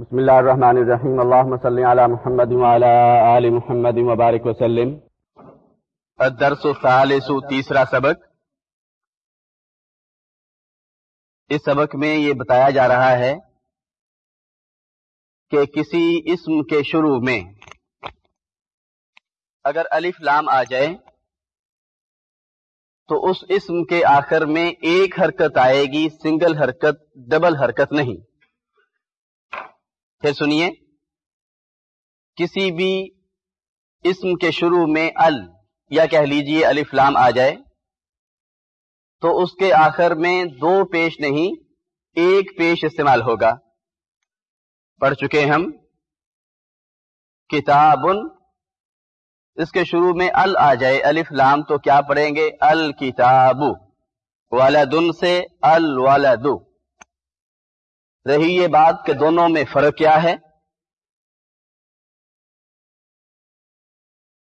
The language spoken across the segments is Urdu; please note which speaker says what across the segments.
Speaker 1: بسم اللہ الرحمن الرحیم. اللہم صلی علی محمد وعلی آل محمد وبارک وسلم. الدرس الثالث، تیسرا سبق. اس سبق میں یہ بتایا جا رہا ہے کہ کسی اسم کے شروع میں اگر الف لام آ جائے تو اس اسم کے آخر میں ایک حرکت آئے گی، سنگل حرکت، ڈبل حرکت نہیں. پھر سنیے۔ کسی بھی اسم کے شروع میں ال یا کہہ لیجیے الف لام آ جائے، تو اس کے آخر میں دو پیش نہیں، ایک پیش استعمال ہوگا۔ پڑھ چکے ہم۔ کتاب اس کے شروع میں ال آ جائے، الف لام تو کیا پڑھیں گے؟ الکتاب والدن سے الولد رہی یہ بات کہ دونوں میں فرق کیا ہے؟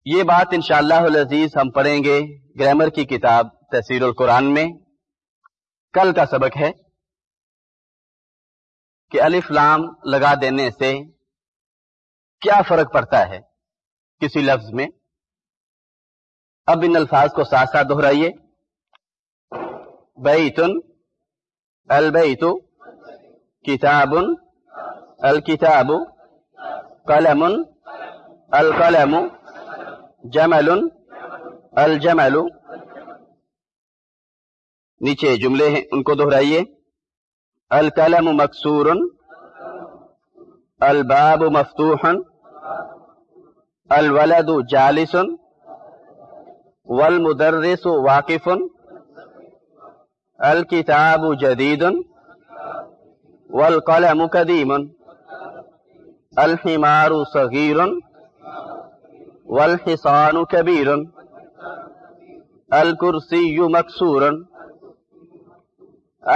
Speaker 1: یہ بات انشاءاللہ اللہ العزیز ہم پڑھیں گے گرامر کی کتاب تحصیل القرآن میں۔ کل کا سبق ہے کہ الف لام لگا دینے سے کیا فرق پڑتا ہے کسی لفظ میں؟ اب ان الفاظ کو ساتھ ساتھ دہرائیے۔ بیتن البیت کتاب الکتاب قلم، القلم، جمل، الجمل۔ نیچے جملے ہیں، ان کو دہرائیے۔ القلم مکسور، الباب مفتوح، الولد جالس، والمدرس واقف، الكتاب جديد والقلم قديم الحمار صغير. والحصان كبير. الكرسي مكسور.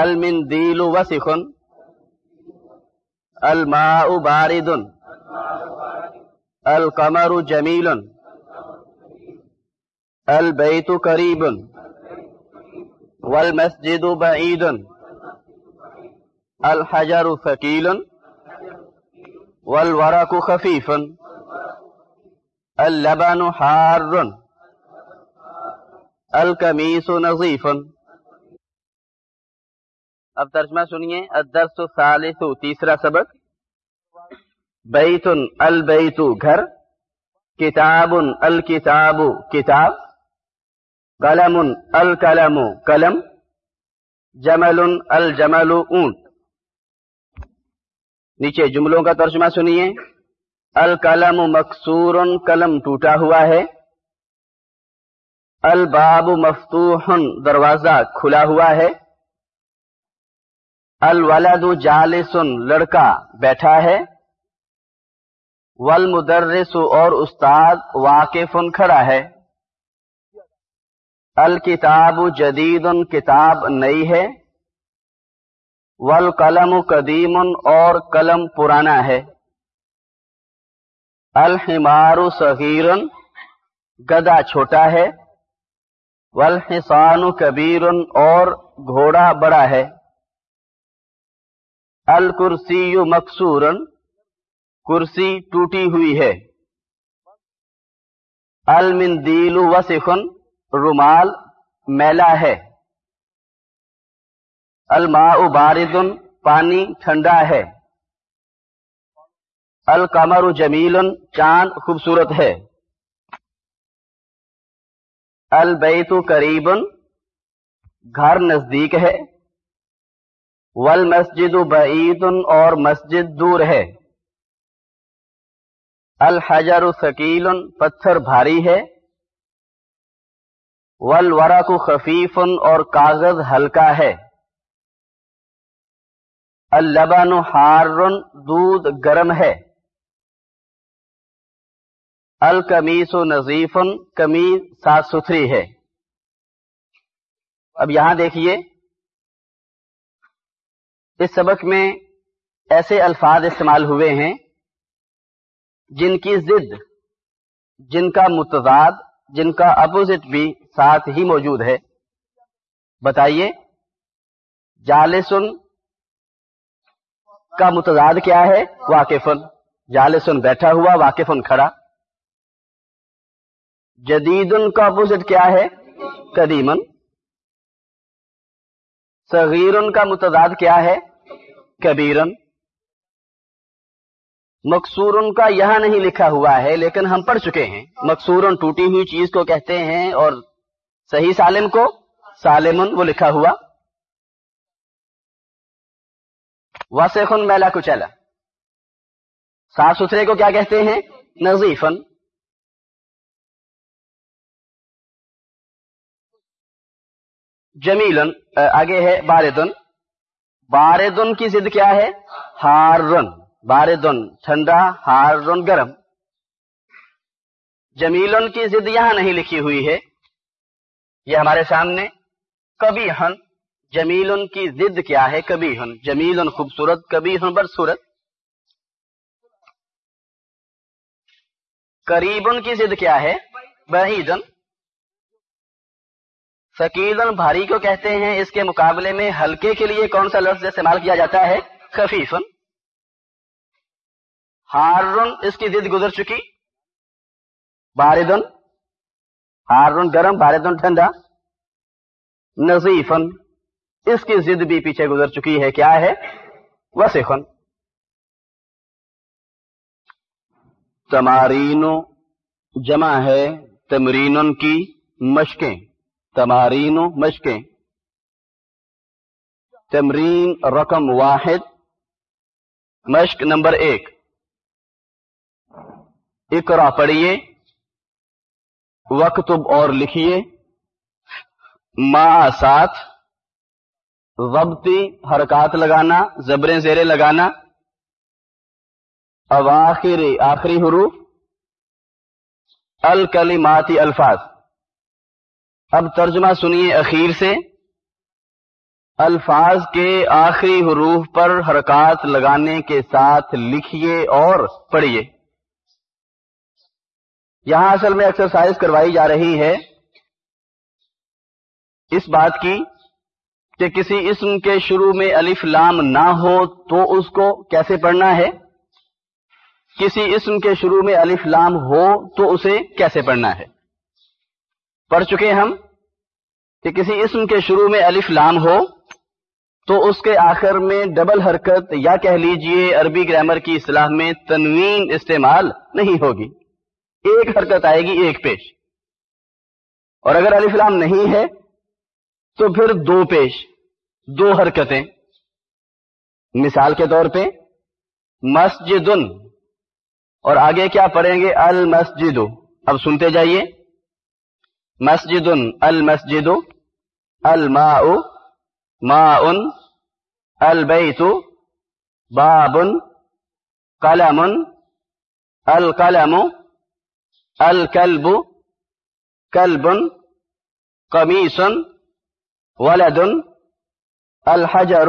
Speaker 1: المنديل وسخ. الماء بارد. القمر جميل. البيت قريب. والمسجد بعيد. الحجر ثقيل والورق خفيف. اللبن حار. القميص نظيف. اب ترجمہ سنیے، الدرس الثالث، تیسرا سبق. بیت البیت، گھر. کتاب الکتاب، کتاب. قلم القلم، قلم. جمل الجمل، اونٹ. نیچے جملوں کا ترجمہ سنیے۔ القلم مکسور قلم ٹوٹا ہوا ہے۔ الباب مفتوح دروازہ کھلا ہوا ہے۔ الولد جالس لڑکا بیٹھا ہے۔ والمدرس اور استاد واقف کھڑا ہے۔ الکتاب جدید، کتاب نئی ہے۔ والقلم قدیم اور قلم پرانا ہے۔ الحمار صغیر گدا چھوٹا ہے۔ والحصان کبیر اور گھوڑا بڑا ہے۔ الکرسی مکسور کرسی ٹوٹی ہوئی ہے۔ المندیل وسخن رومال، میلا ہے۔ الماء باردن پانی ٹھنڈا ہے۔ القمر جمیل، چاند خوبصورت ہے۔ البیت قریب، گھر نزدیک ہے۔ والمسجد بعید، اور مسجد دور ہے۔ الحجر ثقیل، پتھر بھاری ہے۔ ولورا کو خفیف، اور کاغذ ہلکا ہے۔ اللبن ہارن دودھ گرم ہے۔ الکمیس و نظیف کمیز صاف ستھری ہے۔ اب یہاں دیکھیے۔ اس سبق میں ایسے الفاظ استعمال ہوئے ہیں جن کی ضد، جن کا متضاد، جن کا اپوزٹ بھی ساتھ ہی موجود ہے۔ بتائیے، جالسن کا متضاد کیا ہے؟ واقفن جالسن بیٹھا ہوا واقفن کھڑا۔ جدیدن کا اپوزٹ کیا ہے؟ قدیمن صغیرن کا متضاد کیا ہے؟ کبیرن مقصورن کا یہاں نہیں لکھا ہوا ہے، لیکن ہم پڑھ چکے ہیں۔ مقصورن ٹوٹی ہوئی چیز کو کہتے ہیں اور صحیح سالم کو سالمن وہ لکھا ہوا۔ واسخن میلا کچیلا صاف ستھرے کو کیا کہتے ہیں؟ نظیفن۔ جمیلن آگے ہے باردن۔ باردن کی ضد کیا ہے؟ ہارن باردن، ٹھنڈا ہارن گرم۔ جمیلن کی ضد یہاں نہیں لکھی ہوئی ہے۔ یہ ہمارے سامنے۔ کبھی ہن جمیل کی ضد کیا ہے کبھی ہن جمیل خوبصورت کبھی ہن برصورت. قریبن کی ضد کیا ہے؟ بعیدن ثقیلن بھاری کو کہتے ہیں، اس کے مقابلے میں ہلکے کے لیے کون سا لفظ استعمال کیا جاتا ہے؟ خفیفن. ہارن اس کی ضد گزر چکی. باردن. ہارن گرم، باردن ٹھنڈا. نظیفن. اس کی ضد بھی پیچھے گزر چکی ہے، کیا ہے؟ وسیخن۔ تمارین جمع ہے، تمرین کی مشقیں۔ تمارین مشقیں۔ تمرین رقم واحد۔ مشق نمبر ایک۔ اقرا پڑھیے وقتب اور لکھیے۔ ما ساتھ۔ ضبطی حرکات لگانا، زبریں زیرے لگانا۔ اواخر، آخری حروف۔ الکلماتی الفاظ۔ اب ترجمہ سنیے اخیر سے۔ الفاظ کے آخری حروف پر حرکات لگانے کے ساتھ لکھیے اور پڑھیے۔ یہاں اصل میں ایکسرسائز کروائی جا رہی ہے۔ اس بات کی کہ کسی اسم کے شروع میں الف لام نہ ہو تو اس کو کیسے پڑھنا ہے؟ کسی اسم کے شروع میں الف لام ہو تو اسے کیسے پڑھنا ہے؟ پڑھ چکے ہم کہ کسی اسم کے شروع میں الف لام ہو تو اس کے آخر میں ڈبل حرکت یا کہہ لیجیے عربی گرامر کی اصلاح میں تنوین استعمال نہیں ہوگی۔ ایک حرکت آئے گی ایک پیش۔ اور اگر الف لام نہیں ہے تو پھر دو پیش۔ دو حرکتیں۔ مثال کے طور پہ مسجد اور آگے کیا پڑھیں گے؟ المسجد اب سنتے جائیے۔ مسجد المسجد الماء ماء البیت باب قلم القلم الكلب كلب قميص ولد الحجر،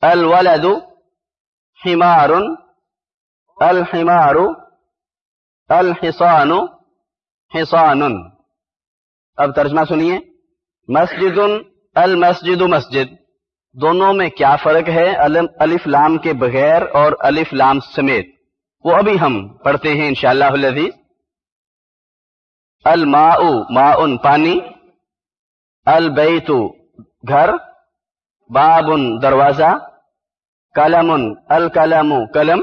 Speaker 1: الولد، حمار، الحمار، الحصان، حصان۔ اب ترجمہ سنیے۔ مسجد، المسجد، مسجد۔ دونوں میں کیا فرق ہے؟ الف لام کے بغیر اور الف لام سمیت۔ وہ ابھی ہم پڑھتے ہیں انشاءاللہ العزیز الماء، ماء، پانی۔ البیت، گھر۔ باب دروازہ کلم الکلم کلم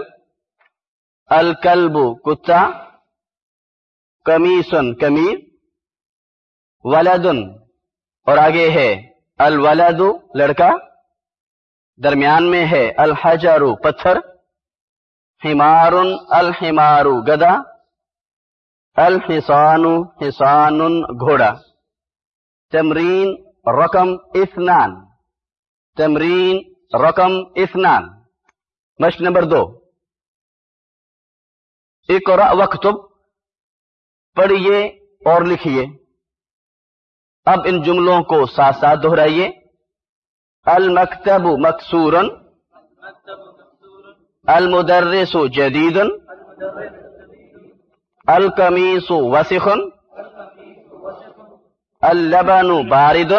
Speaker 1: الکلب کتا، کمیسن، کمیر، ولدن، اور آگے ہے، الولد، لڑکا، درمیان میں ہے، الحجر، پتھر، حمار، الحمار، گدا الحسان حسان گھوڑا، تمرین، رقم، اثنان۔ تمرین رقم اثنان۔ مشق نمبر دو۔ اقرا وقتب پڑھیے اور لکھیے۔ اب ان جملوں کو ساتھ ساتھ دہرائیے۔ المکتب مکسور المدرس جدید القمیس وسخ اللبن بارد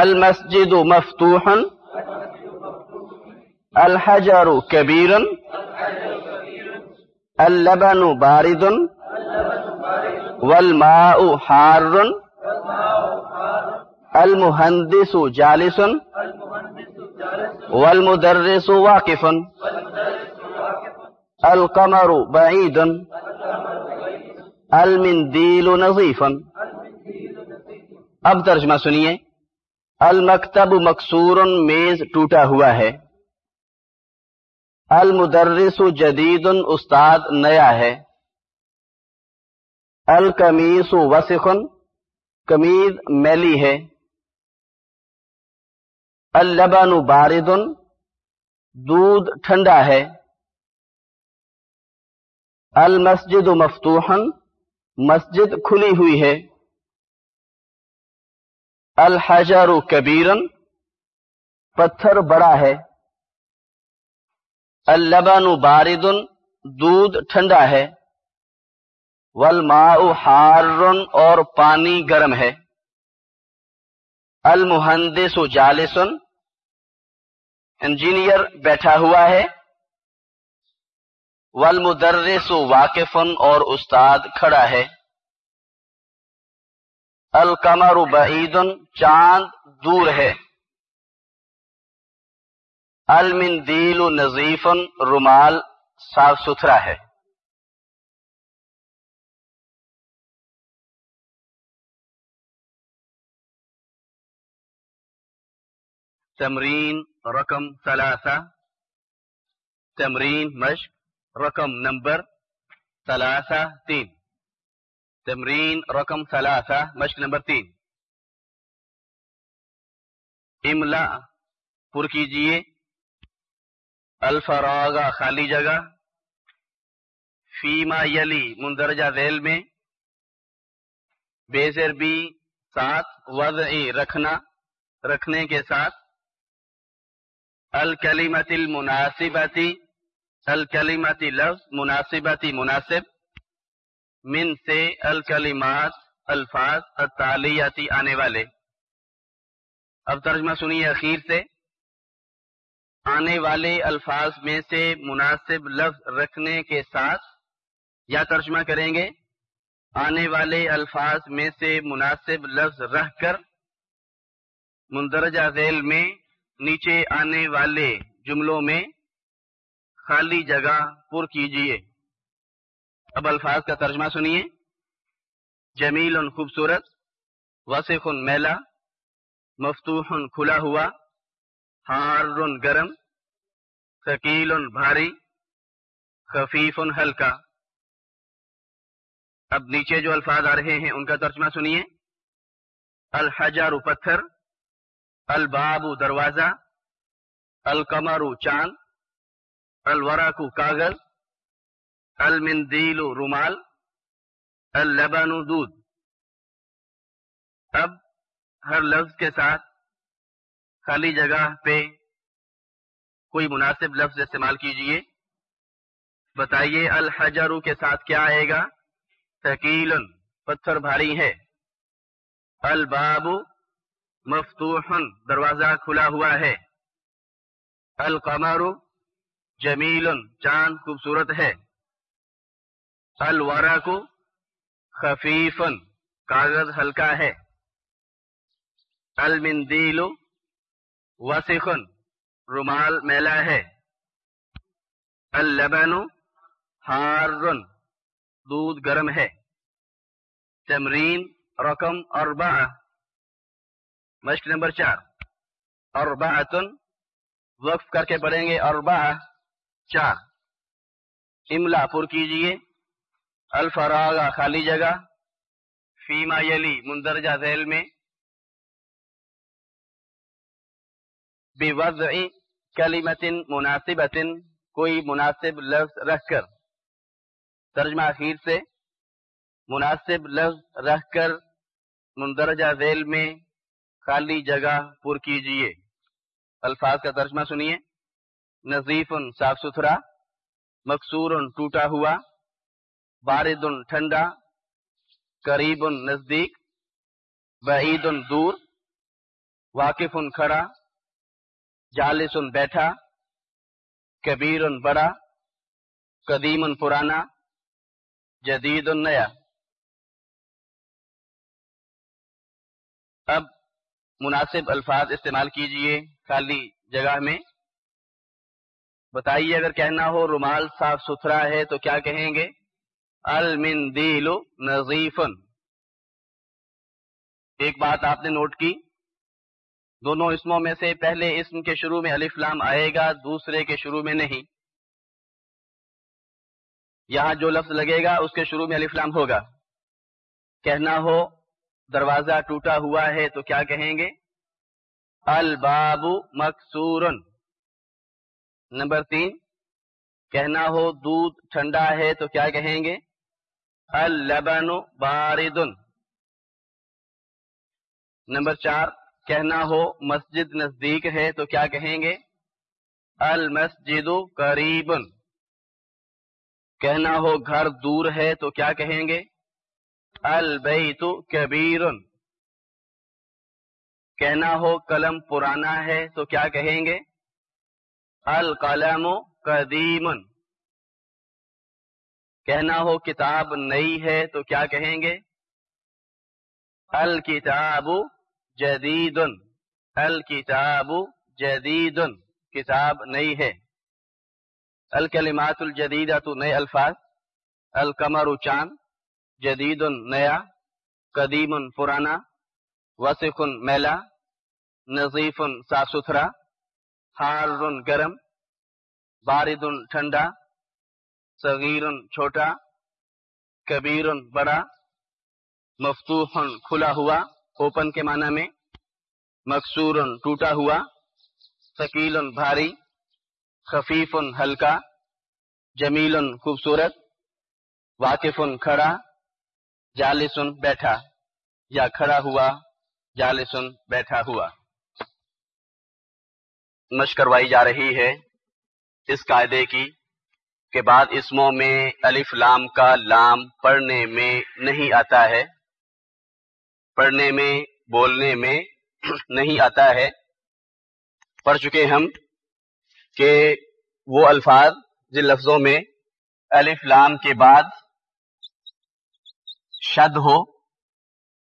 Speaker 1: المسجد مفتوح، الحجر كبير، اللبن بارد، والماء حار، المهندس جالس، والمدرس واقف، القمر بعيد، المنديل نظيف. اب ترجمہ سنیے۔ المکتب مکسور میز ٹوٹا ہوا ہے۔ المدرس جدید استاد نیا ہے۔ الکمیس وسخن کمیز میلی ہے۔ اللبن بارد دودھ ٹھنڈا ہے۔ المسجد مفتوحن مسجد کھلی ہوئی ہے۔ الحجر کبیرن پتھر بڑا ہے۔ اللبن بارد، دودھ ٹھنڈا ہے۔ والماء حار اور پانی گرم ہے۔ المہندس جالس، انجینئر بیٹھا ہوا ہے۔ والمدرس واقف اور استاد کھڑا ہے۔ القمر بعید، چاند دور ہے۔ المندیل نظیف، رومال صاف ستھرا ہے۔ تمرین، رقم ثلاثہ۔ تمرین، مشق، رقم نمبر ثلاثہ تین۔ تمرین رقم ثلاثہ، مشق نمبر تین۔ املا، پر کیجیے۔ الفراغا خالی جگہ۔ فیما یلی، مندرجہ ذیل میں۔ بیزر بی ساتھ۔ وضع رکھنا۔ رکھنے کے ساتھ۔ الکلیمت المناسبتی۔ الکلیمتی لفظ، مناسبتی، مناسب۔ من سے الکلیمات الفاظ التالیاتی آنے والے۔ اب ترجمہ سنیے اخیر سے۔ آنے والے الفاظ میں سے مناسب لفظ رکھنے کے ساتھ یا ترجمہ کریں گے۔ آنے والے الفاظ میں سے مناسب لفظ رکھ کر مندرجہ ذیل میں نیچے آنے والے جملوں میں خالی جگہ پر کیجیے۔ اب الفاظ کا ترجمہ سنیے۔ جمیل خوبصورت وسیخ میلا، مفتوح کھلا ہوا ہار گرم، ثقیل بھاری، خفیف ہلکا۔ اب نیچے جو الفاظ آ رہے ہیں، ان کا ترجمہ سنیے۔ الحجار پتھر، الباب دروازہ، القمر چاند الورا کاغذ۔ المندیل رومال اللبن دودھ۔ اب ہر لفظ کے ساتھ خالی جگہ پہ کوئی مناسب لفظ استعمال کیجیے۔ بتائیے الحجرو کے ساتھ کیا آئے گا؟ ثقیل پتھر بھاری ہے۔ الباب مفتوح، دروازہ کھلا ہوا ہے۔ القمر جمیل چاند خوبصورت ہے۔ الورا کو خفیفن کاغذ ہلکا ہے۔ المندیل وسیخن رومال میلا ہے۔ اللبن ہارن دودھ گرم ہے۔ تمرین رقم اربع۔ مشق نمبر چار۔ اربعتن وقف کر کے پڑھیں گے۔ اربع، چار۔ املا پر کیجیے۔ الفراغ خالی جگہ، فیما یلی، مندرجہ ذیل میں، بوضع کلمت مناسبت، کوئی مناسب لفظ رکھ کر۔ ترجمہ اخیر سے، مناسب لفظ رکھ کر مندرجہ ذیل میں خالی جگہ پر کیجیے۔ الفاظ کا ترجمہ سنیے۔ نظیف صاف ستھرا، مقصور ٹوٹا ہوا۔ بارد ٹھنڈا، قریب نزدیک، بعید دور، واقف کھڑا، جالس بیٹھا، کبیر بڑا، قدیم پرانا، جدید نیا۔ اب مناسب الفاظ استعمال کیجیے خالی جگہ میں۔ بتائیے، اگر کہنا ہو رومال صاف ستھرا ہے تو کیا کہیں گے؟ المندیل نظیفن۔ ایک بات آپ نے نوٹ کی، دونوں اسموں میں سے پہلے اسم کے شروع میں الف لام آئے گا، دوسرے کے شروع میں نہیں۔ یہاں جو لفظ لگے گا، اس کے شروع میں الف لام ہوگا۔ کہنا ہو، دروازہ ٹوٹا ہوا ہے تو کیا کہیں گے؟ الباب مکسورن۔ نمبر تین، کہنا ہو، دودھ ٹھنڈا ہے تو کیا کہیں گے؟ اللبن باردن نمبر چار، کہنا ہو مسجد نزدیک ہے تو کیا کہیں گے؟ المسجد قریبن کہنا ہو گھر دور ہے تو کیا کہیں گے؟ البیت کبیرن کہنا ہو قلم پرانا ہے تو کیا کہیں گے؟ القلم قدیمن کہنا ہو کتاب نئی ہے تو کیا کہیں گے؟ الکتاب جدید الکتاب جدید کتاب نئی ہے۔ الکلمات الجدیدہ تو نئے الفاظ۔ القمر چاند جدید نیا۔ قدیم پرانا۔ وسیق میلا۔ نظیف صاف ستھرا۔ ہار گرم۔ بارد ٹھنڈا۔ صغیر چھوٹا، کبیر بڑا، مفتوح کھلا ہوا، اوپن کے معنی میں، مقصور ٹوٹا ہوا، ثقیل بھاری، خفیف ہلکا، جمیل خوبصورت، واقف کھڑا جالسن بیٹھا یا کھڑا ہوا جالسن بیٹھا ہوا۔ مشق کروائی جا رہی ہے اس قاعدے کی۔ کہ بعد اسموں میں الف لام کا لام پڑھنے میں نہیں آتا ہے۔ پڑھنے میں، بولنے میں نہیں آتا ہے۔ پڑھ چکے ہم کہ وہ الفاظ جن لفظوں میں الف لام کے بعد شد ہو،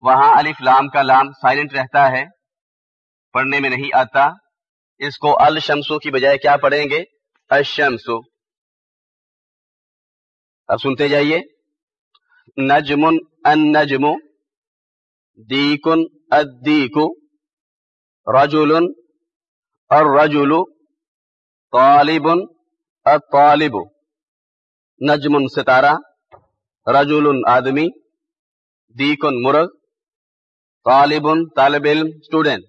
Speaker 1: وہاں الف لام کا لام سائلنٹ رہتا ہے۔ پڑھنے میں نہیں آتا۔ اس کو الشمسو کی بجائے کیا پڑھیں گے؟ الشمسو۔ اب سنتے جائیے۔ نجمن ان نجم دیکن ادیکو رجل الرجل طالب الطالب۔ نجم ستارہ رجل آدمی، دیکن مرغ طالب طالب علم اسٹوڈینٹ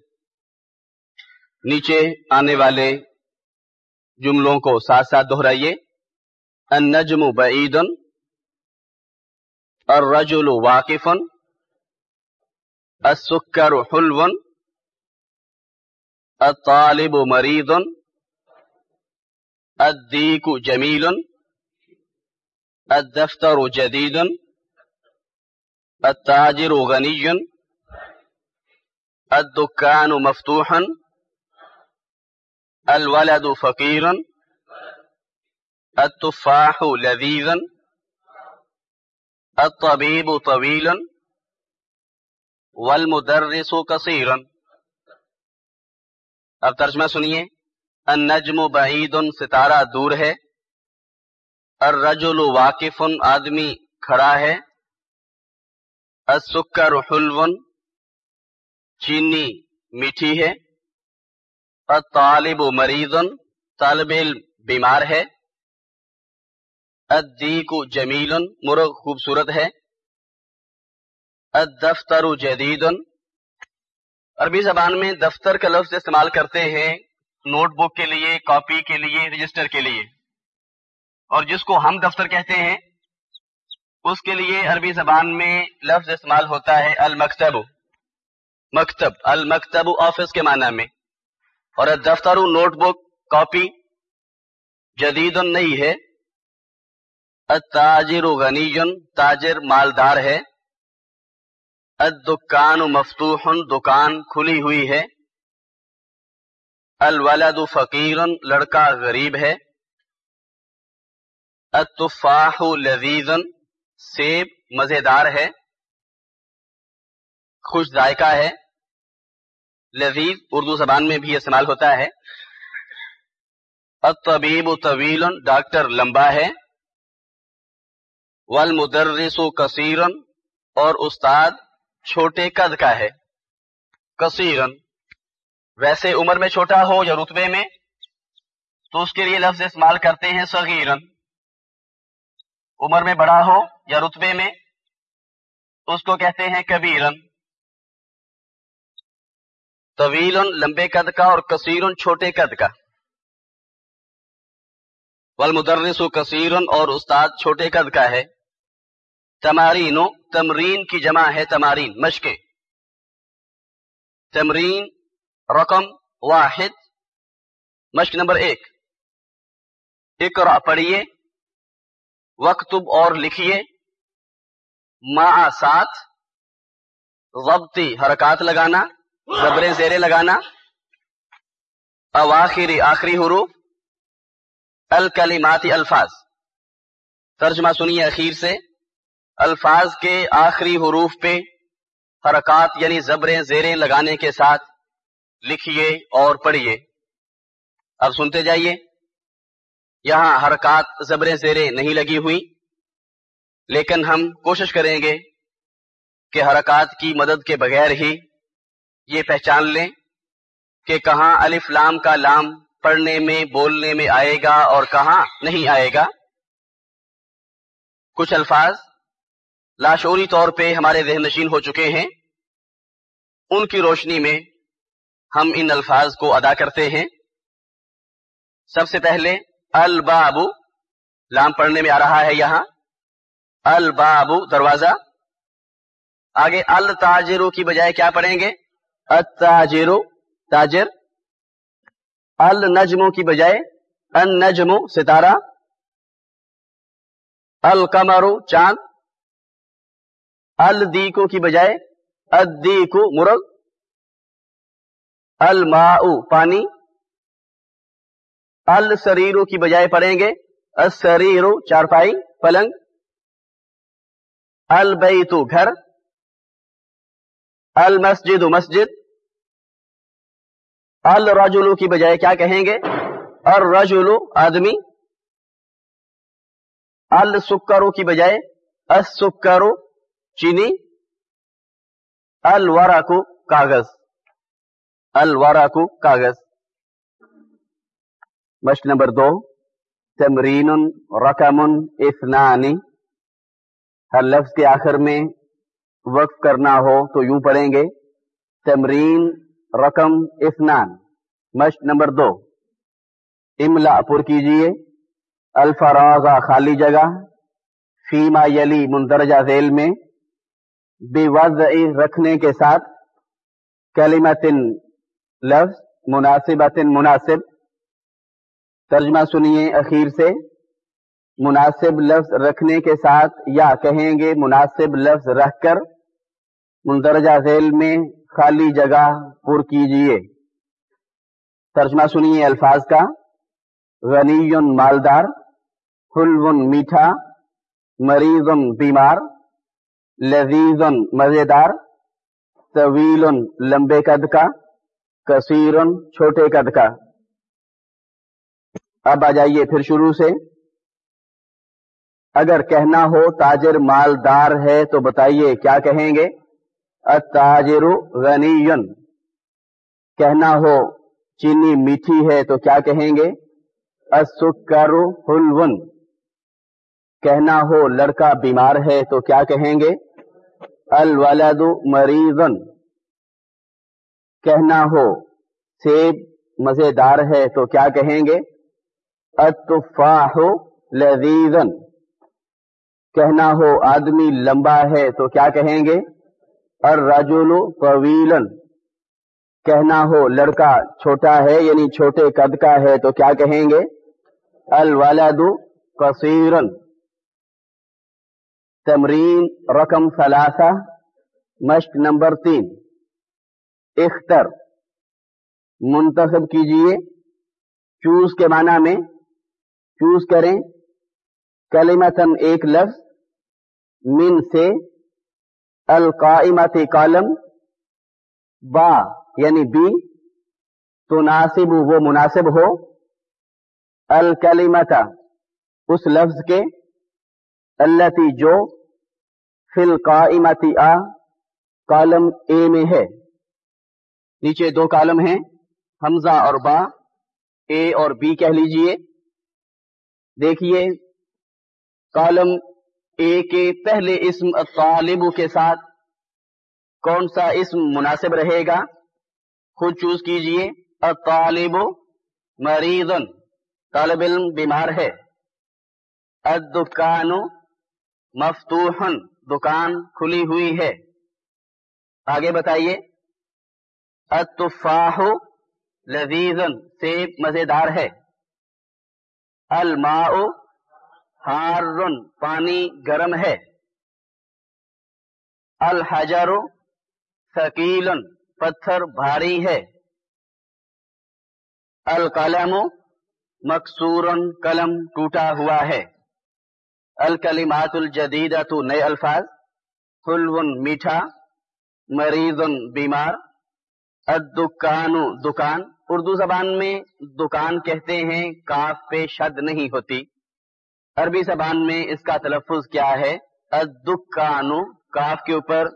Speaker 1: نیچے آنے والے جملوں کو ساتھ ساتھ دہرائیے۔ النجم بعید الرجل واقف السکر حلو، الطالب مريض الديك جميل، الدفتر جديد، التاجر غني، الدكان مفتوحا الولد فقيرا التفاح لذيذا، الطبيب طويلا، والمدرس قصيرا. اب ترجمہ سنیے، النجم بعید، ستارہ دور ہے، الرجل واقف، آدمی کھڑا ہے، السکر حلو، چینی میٹھی ہے، الطالب مریض، طالب علم بیمار ہے۔ الدیک جمیل مرغ خوبصورت ہے۔ الدفتر جدید۔ عربی زبان میں دفتر کا لفظ استعمال کرتے ہیں نوٹ بک کے لیے، کاپی کے لیے، رجسٹر کے لیے۔ اور جس کو ہم دفتر کہتے ہیں، اس کے لیے عربی زبان میں لفظ استعمال ہوتا ہے المکتب۔ مکتب، المکتب آفس کے معنی میں۔ اور دفتر نوٹ بک، کاپی جدید نہیں ہے۔ تاجر غنی تاجر مالدار ہے۔ الدکان مفتوح، دکان کھلی ہوئی ہے۔ الولد فقیر، لڑکا غریب ہے۔ التفاح لذیذن سیب مزیدار ہے۔ خوش ذائقہ ہے۔ لذیذ اردو زبان میں بھی استعمال ہوتا ہے۔ الطبیب طویل، ڈاکٹر لمبا ہے۔ والمدرس کثیر اور استاد چھوٹے قد کا ہے۔ کثیرن۔ ویسے عمر میں چھوٹا ہو یا رتبے میں، تو اس کے لیے لفظ استعمال کرتے ہیں صغیرن۔ عمر میں بڑا ہو یا رتبے میں، اس کو کہتے ہیں کبیرن۔ طویل لمبے قد کا، اور کثیر چھوٹے قد کا۔ والمدرس کثیر اور استاد چھوٹے قد کا ہے۔ تمارین، تمرین کی جمع ہے تمارین مشقیں تمرین، رقم واحد، مشق نمبر ایک۔ اقرا پڑھیے وقتب اور لکھیے۔ ما ساتھ ضبطی حرکات لگانا زبریں زیرے لگانا۔ اواخری آخری حروف الکلماتی الفاظ۔ ترجمہ سنیے اخیر سے۔ الفاظ کے آخری حروف پہ حرکات یعنی زبریں زیریں لگانے کے ساتھ لکھیے اور پڑھیے۔ اب سنتے جائیے۔ یہاں حرکات زبریں زیریں نہیں لگی ہوئی، لیکن ہم کوشش کریں گے کہ حرکات کی مدد کے بغیر ہی یہ پہچان لیں کہ کہاں الف لام کا لام پڑھنے میں، بولنے میں آئے گا اور کہاں نہیں آئے گا۔ کچھ الفاظ لاشوری طور پہ ہمارے ذہن نشین ہو چکے ہیں۔ ان کی روشنی میں ہم ان الفاظ کو ادا کرتے ہیں۔ سب سے پہلے البابو لام پڑھنے میں آ رہا ہے یہاں۔ البابو دروازہ۔ آگے التاجرو کی بجائے کیا پڑھیں گے؟ التاجرو تاجر۔ النجموں کی بجائے النجمو ستارہ۔ القمرو چاند۔ الدیکو کی بجائے ادیکو مرغ، الماء پانی، السریرو کی بجائے پڑھیں گے السریرو چارپائی، پلنگ، البیتو گھر، المسجد مسجد، الرجلو کی بجائے کیا کہیں گے؟ الرجلو آدمی، السکرو کی بجائے السکرو چینی؟ الورا کو کاغذ۔ الورا کو کاغذ۔ مشق نمبر دو۔ تمرین رقم اثنانی۔ ہر لفظ کے آخر میں وقف کرنا ہو تو یوں پڑھیں گے۔ تمرین، رقم، اثنان۔ مشق نمبر دو۔ املا پر کیجیے۔ الفراغ خالی جگہ۔ فیما یلی مندرجہ ذیل میں۔ بے وضع رکھنے کے ساتھ کلمتن لفظ مناسبت مناسب، ترجمہ سنیے اخیر سے، مناسب لفظ رکھنے کے ساتھ یا کہیں گے مناسب لفظ رکھ کر مندرجہ ذیل میں خالی جگہ پر کیجیے۔ ترجمہ سنیے الفاظ کا۔ غنی مالدار حلو میٹھا مریض بیمار۔ لذیذ مزیدار طویل لمبے قد کا کثیر چھوٹے قد کا۔ اب آ جائیے پھر شروع سے۔ اگر کہنا ہو تاجر مالدار ہے تو بتائیے کیا کہیں گے؟ اتاجر غنی کہنا ہو چینی میٹھی ہے تو کیا کہیں گے؟ اسکر حلون۔ کہنا ہو لڑکا بیمار ہے تو کیا کہیں گے؟ الولد مریضن۔ کہنا ہو، سیب مزیدار ہے تو کیا کہیں گے؟ اتفاح لذیذن۔ کہنا ہو، آدمی لمبا ہے تو کیا کہیں گے؟ الرجل طویلا کہنا ہو، لڑکا چھوٹا ہے یعنی چھوٹے قد کا ہے تو کیا کہیں گے؟ الولد قصیرا تمرین رقم ثلاثہ، مشق نمبر تین۔ اختر۔ منتخب کیجیے۔ چوز کے معنی میں چوز کریں۔ کلمتن ایک لفظ۔ من سے القائمت کالم۔ با یعنی بی۔ تو ناصب وہ مناسب ہو۔ الکلیمتا اس لفظ کے۔ اللہ تی جو فل قائمتی آ کالم اے میں ہے۔ نیچے دو کالم ہیں، حمزہ اور با۔ اے اور بی کہہ لیجیے۔ دیکھیے کالم اے کے پہلے اسم طالب کے ساتھ کون سا اسم مناسب رہے گا؟ خود چوز کیجیے۔ اطالب مریضن، طالب علم بیمار ہے۔ ادکانو مفتوحن، دکان کھلی ہوئی ہے۔ آگے بتائیے۔ اتفاہ لذیذن، سیب، مزیدار ہے۔ الماء ہار پانی گرم ہے۔ الحجر ثقیلن، پتھر بھاری ہے۔ القلم مقصور قلم ٹوٹا ہوا ہے۔ الکلمات الجدیدہ تو نئے الفاظ حلون میٹھا مریض بیمار، الدکان دکان۔ اردو زبان میں دکان کہتے ہیں، کاف پہ شد نہیں ہوتی۔ عربی زبان میں اس کا تلفظ کیا ہے؟ الدکان، کاف کے اوپر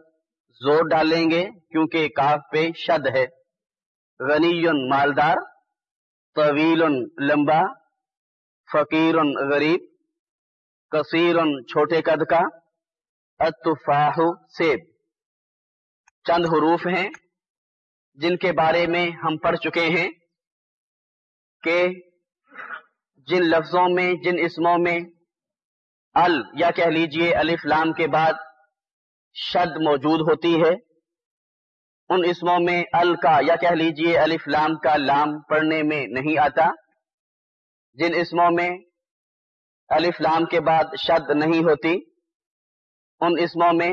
Speaker 1: زور ڈالیں گے کیونکہ کاف پہ شد ہے۔ غنی مالدار طویل لمبا فقیر غریب۔ کثیر چھوٹے قد کا سیب۔ چند حروف ہیں جن کے بارے میں ہم پڑھ چکے ہیں کہ جن لفظوں میں، جن اسموں میں ال یا کہہ لیجیے الف لام کے بعد شد موجود ہوتی ہے، ان اسموں میں ال کا یا کہہ لیجیے الف لام کا لام پڑھنے میں نہیں آتا۔ جن اسموں میں الف لام کے بعد شد نہیں ہوتی۔ ان اسموں میں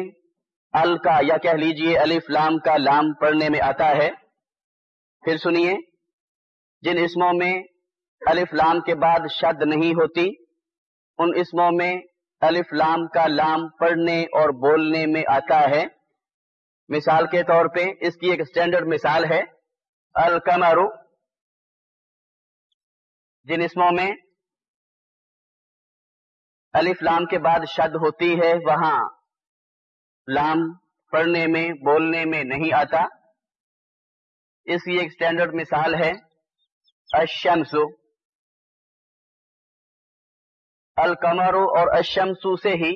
Speaker 1: ال کا یا کہہ لیجیے الف لام کا لام پڑھنے میں آتا ہے۔ پھر سنیے، جن اسموں میں الف لام کے بعد شد نہیں ہوتی، ان اسموں میں الف لام کا لام پڑھنے اور بولنے میں آتا ہے۔ مثال کے طور پہ اس کی ایک اسٹینڈرڈ مثال ہے الکمرو جن اسموں میں الف لام کے بعد شد ہوتی ہے، وہاں لام پڑھنے میں، بولنے میں نہیں آتا۔ اس کی ایک اسٹینڈرڈ مثال ہے اشمسو الکمرو اور اشمسو سے ہی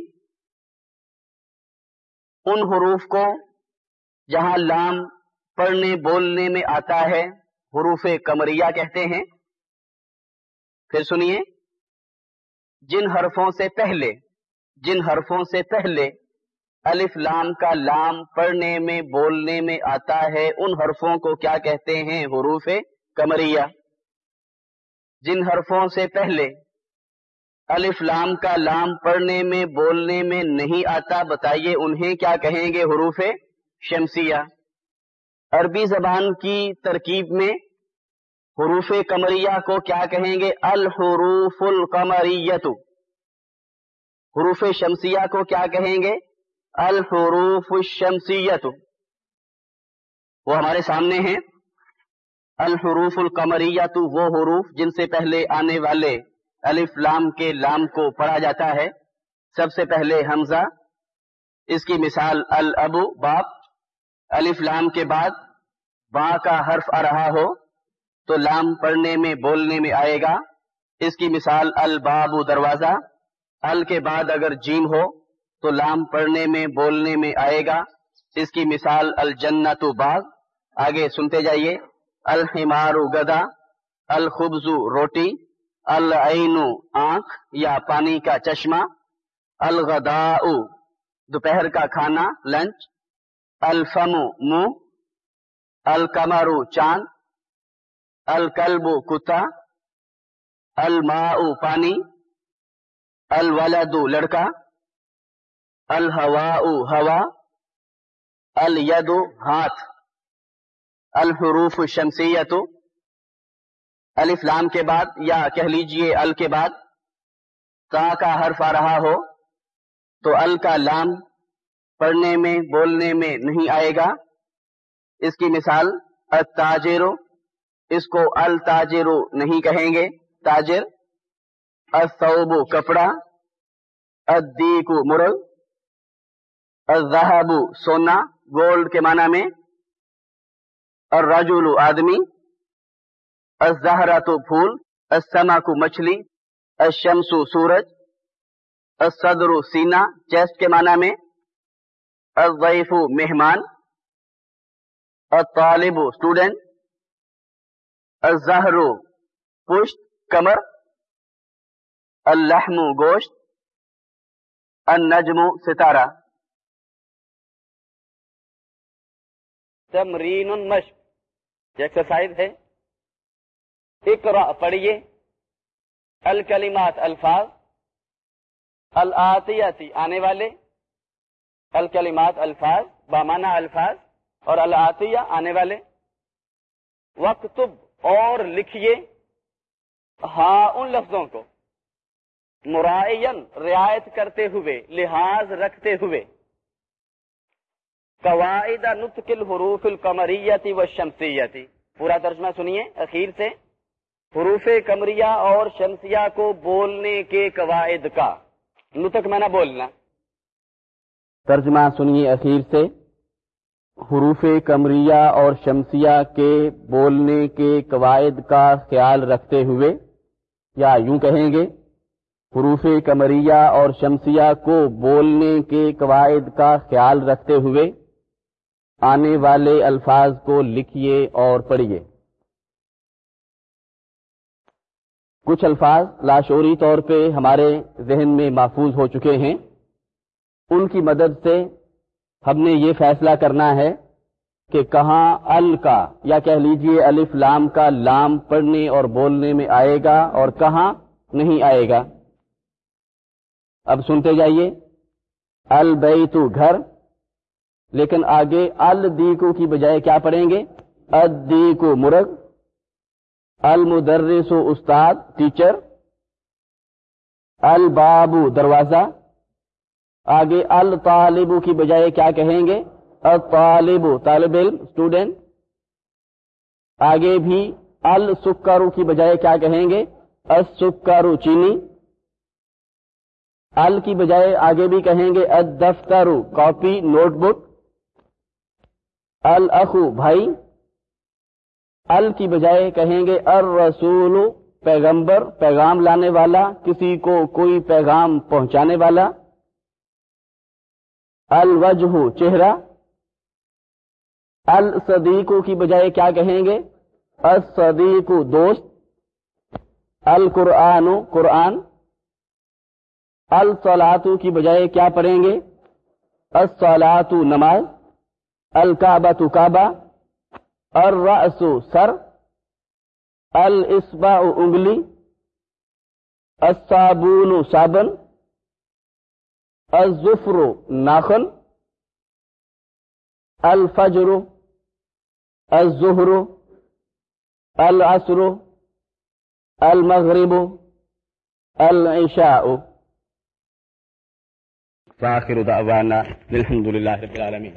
Speaker 1: ان حروف کو جہاں لام پڑھنے، بولنے میں آتا ہے، حروف کمریہ کہتے ہیں۔ پھر سنیے۔ جن حرفوں سے پہلے، جن حرفوں سے پہلے الف لام کا لام پڑھنے میں، بولنے میں آتا ہے، ان حرفوں کو کیا کہتے ہیں؟ حروف کمریا جن حرفوں سے پہلے الف لام کا لام پڑھنے میں، بولنے میں نہیں آتا، بتائیے انہیں کیا کہیں گے حروف شمسیہ؟ عربی زبان کی ترکیب میں حروف قمریہ کو کیا کہیں گے؟ الحروف القمریت حروف شمسیہ کو کیا کہیں گے؟ الحروف الشمسیت وہ ہمارے سامنے ہیں۔ الحروف القمریت وہ حروف جن سے پہلے آنے والے الف لام کے لام کو پڑھا جاتا ہے۔ سب سے پہلے حمزہ۔ اس کی مثال الابو، باپ۔ الف لام کے بعد با کا حرف آ رہا ہو۔ تو لام پڑھنے میں، بولنے میں آئے گا۔ اس کی مثال الباب دروازہ۔ ال کے بعد اگر جیم ہو تو لام پڑھنے میں، بولنے میں آئے گا۔ اس کی مثال الجنت باغ۔ آگے سنتے جائیے۔ الحمار گدا، الخبز روٹی، العین آنکھ یا پانی کا چشمہ۔ الغدا دوپہر کا کھانا، لنچ۔ الفم منہ الکمر چاند۔ الکلب کتا الما پانی، الولد لڑکا الحوا ہوا، الید ہاتھ، الحروف شمسیت الفلام کے بعد یا کہہ لیجیے ال کے بعد، تا کا حرف آ رہا ہو تو ال کا لام پڑھنے میں، بولنے میں نہیں آئے گا۔ اس کی مثال التاجر اس کو التاجرو نہیں کہیں گے۔ تاجر، الثوب کپڑا، الدیک مرغ الذهب سونا، گولڈ کے معنی میں الرجل آدمی الزہرا تو پھول السما کو مچھلی، الشمس سورج، الصدر سینا چیسٹ کے معنی میں الضیف مہمان، الطالب اسٹوڈنٹ الزہر، پشت، کمر، اللحم، گوشت، النجم، ستارہ۔ تمرین مشق یہ ایکسرسائز ہے۔ اقرا پڑھیے۔ الکلمات، الفاظ۔ الآتیاتی آنے والے۔ الکلمات، الفاظ بامانہ الفاظ اور العطیہ آنے والے۔ وقتب اور لکھیے ہاں ان لفظوں کو۔ مرائین رعایت کرتے ہوئے، لحاظ رکھتے ہوئے۔ قواعد نطق الحروف القمریتی و شمسیتی۔ پورا ترجمہ سنیے اخیر سے۔ حروف کمریہ اور شمسیہ کو بولنے کے قواعد کا۔ نطق میں نہ بولنا۔ ترجمہ سنیے اخیر سے۔ حروف کمریہ اور شمسیہ کے بولنے کے قواعد کا خیال رکھتے ہوئے یا یوں کہیں گے، حروف کمریہ اور شمسیہ کو بولنے کے قواعد کا خیال رکھتے ہوئے آنے والے الفاظ کو لکھیے اور پڑھیے۔ کچھ الفاظ لاشوری طور پہ ہمارے ذہن میں محفوظ ہو چکے ہیں۔ ان کی مدد سے ہم نے یہ فیصلہ کرنا ہے کہ کہاں ال کا، یا کہہ لیجیے الف لام کا لام پڑھنے اور بولنے میں آئے گا اور کہاں نہیں آئے گا۔ اب سنتے جائیے۔ البیتو گھر، لیکن آگے الدیکو کی بجائے کیا پڑھیں گے؟ ادیکو مرغ، المدرس استاد، ٹیچر۔ البابو دروازہ۔ آگے الطالب کی بجائے کیا کہیں گے؟ الطالب طالب علم اسٹوڈینٹ آگے بھی السکارو کی بجائے کیا کہیں گے؟ السکارو چینی. ال کی بجائے آگے بھی کہیں گے؟ الدفترو، کاپی، نوٹ بک. الاخو، بھائی. ال کی بجائے کہیں گے؟ الرسول پیغمبر، پیغام لانے والا، کسی کو کوئی پیغام پہنچانے والا. الوجہ، چہرہ۔ الصدیقو کی بجائے کیا کہیں گے؟ الصدیق دوست۔ القرآن قرآن۔ الصلاطو کی بجائے کیا پڑھیں گے؟ الصلاط نماز۔ الکعبۃ کعبہ۔ الرأس سر۔ الاسبع انگلی۔ الصابون صابن۔ الظفر ناخن الفجر الظہر العصر المغرب العشاء. فآخر دعوانا الحمد لله رب العالمين.